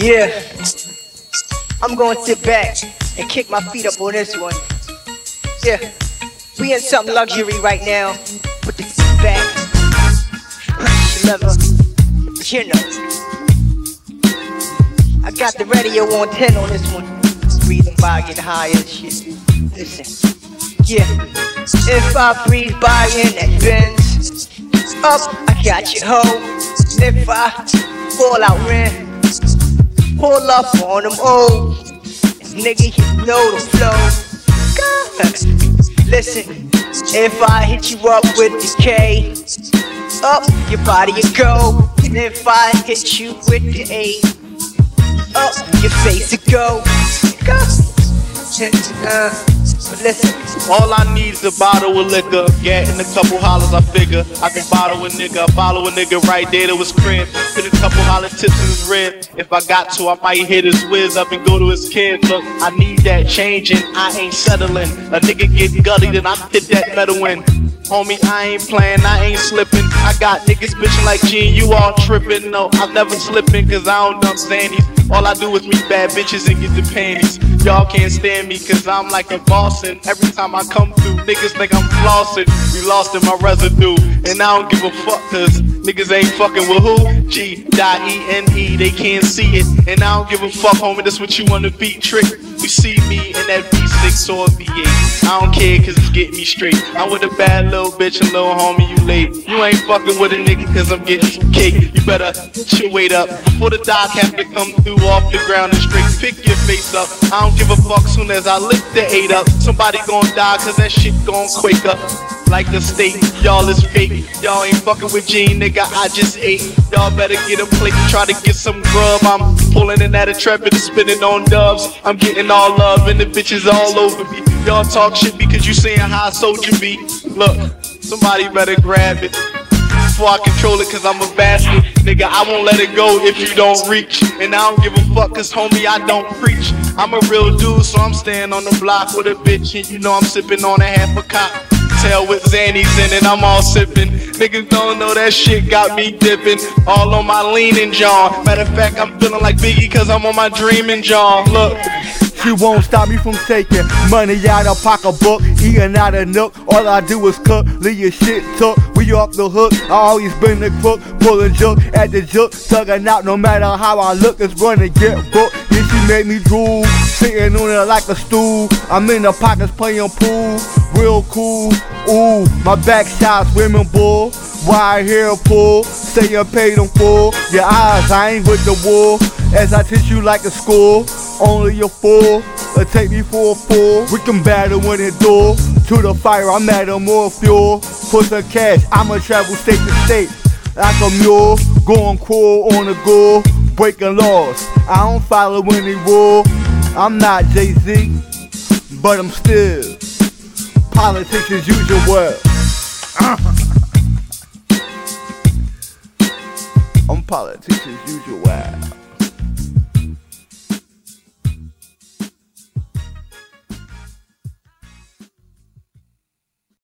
Yeah, I'm gonna sit back and kick my feet up on this one. Yeah, we in some luxury right now. Put the seat back, lever. You know, I got the radio on 10 on this one. Breathing by, get high and shit. Listen, yeah, if I breathe by in that Benz, up, I got you home. If I fall out, man. Pull up on them old nigga, you know the flow. Listen, if I hit you up with the K, up your body you go. And if I hit you with the A, up your face you go. Go. Uh, listen. All I need is a bottle of liquor. Getting a couple hollers, I figure. I can bottle a nigga, follow a nigga right there to his crib. Put a couple holler tips in his rib. If I got to, I might hit his whiz up and go to his kids. Look, I need that change and I ain't settling. A nigga get gutty, then I hit that metal in. Homie, I ain't playing, I ain't slipping. I got niggas bitching like Gene, you all tripping. No, I'm never slipping, cause I don't dump Sandy's. All I do is meet bad bitches and get the panties. Y'all can't stand me, cause I'm like a boss. And every time I come through, niggas think I'm flossing. We lost in my residue, and I don't give a fuck, cause niggas ain't fucking with who? G dot E N E, they can't see it. And I don't give a fuck, homie, that's what you wanna beat trick. You see me in that V6 or V8. I don't care cause it's getting me straight. I'm with a bad little bitch and little homie, you late. You ain't fucking with a nigga cause I'm getting some cake. You better get your weight up before the doc have to come through off the ground and straight pick your face up. I don't give a fuck soon as I lift the eight up. Somebody gon' die cause that shit gon' quake up like the state. Y'all is fake. Y'all ain't fucking with Gene, nigga. I just ate. Y'all better get a plate. Try to get some grub. I'm pulling in at a trap and spinning on dubs. I'm getting all love and the bitches all over me. Y'all talk shit because you saying how a soldier be. Look, somebody better grab it. Before I control it, cause I'm a bastard. Nigga, I won't let it go if you don't reach. And I don't give a fuck, cause homie, I don't preach. I'm a real dude, so I'm staying on the block with a bitch, and you know I'm sipping on a half a cop tail with Xannies in it, I'm all sipping. Niggas don't know that shit got me dipping. All on my leaning jaw. Matter of fact, I'm feeling like Biggie cause I'm on my dreaming jaw. Look. She won't stop me from taking money out of pocketbook, eating out of nook. All I do is cook, leave your shit took. We off the hook, I always been the crook, pulling joke at the joke, tugging out. No matter how I look, it's gonna get booked. Yeah, she made me drool, sitting on it like a stool. I'm in the pockets playing pool, real cool. Ooh, my backshot swimming bull. Wide hair pull, say you paid them full. Your eyes, I ain't with the wool. As I teach you like a school, only a fool. Or uh, take me for a fool. We can battle when it door. To the fire, I'm adding more fuel. Put some cash, I'ma travel state to state. Like a mule, going cool on the go, breaking laws. I don't follow any rule. I'm not Jay Z, but I'm still politics as usual. Uh-huh. I'm politics as usual.